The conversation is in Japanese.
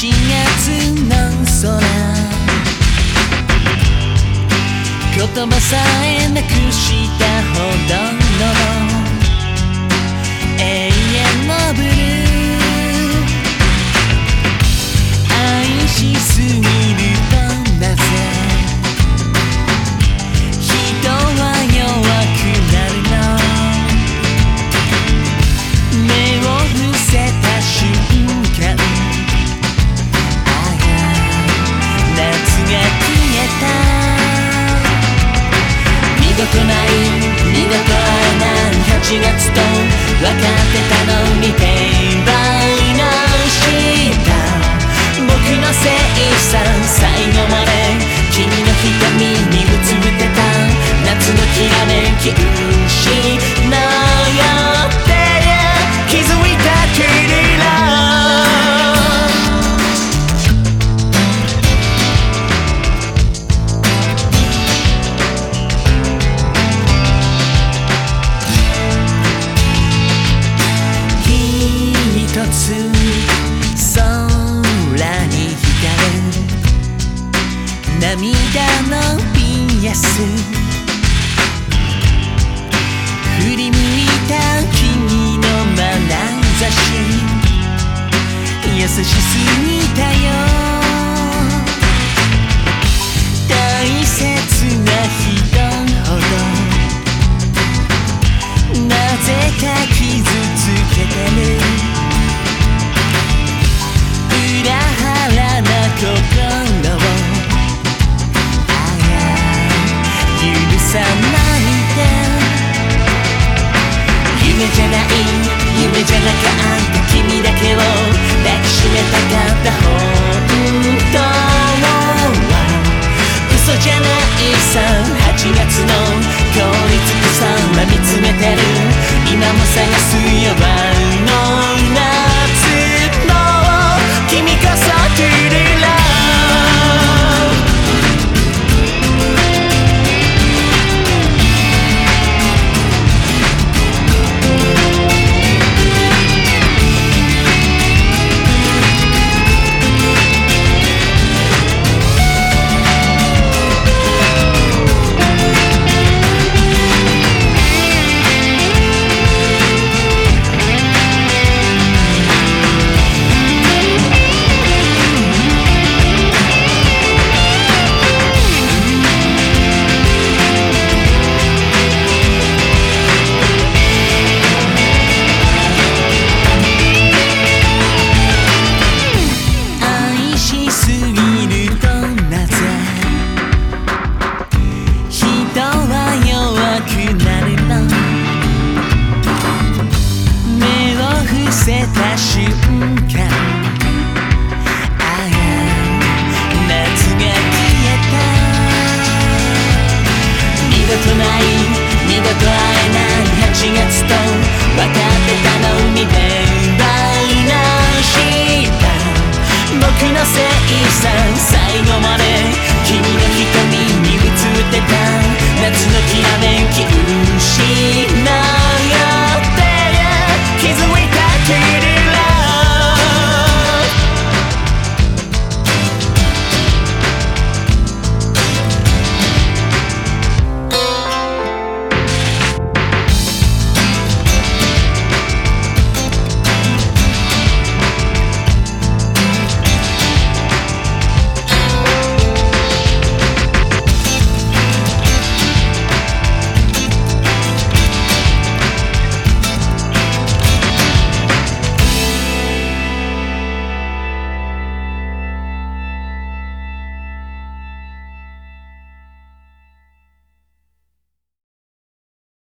4月の空言葉さえなくしたほどの。ち月と分かってたのに見て天探すよ夏のきらめき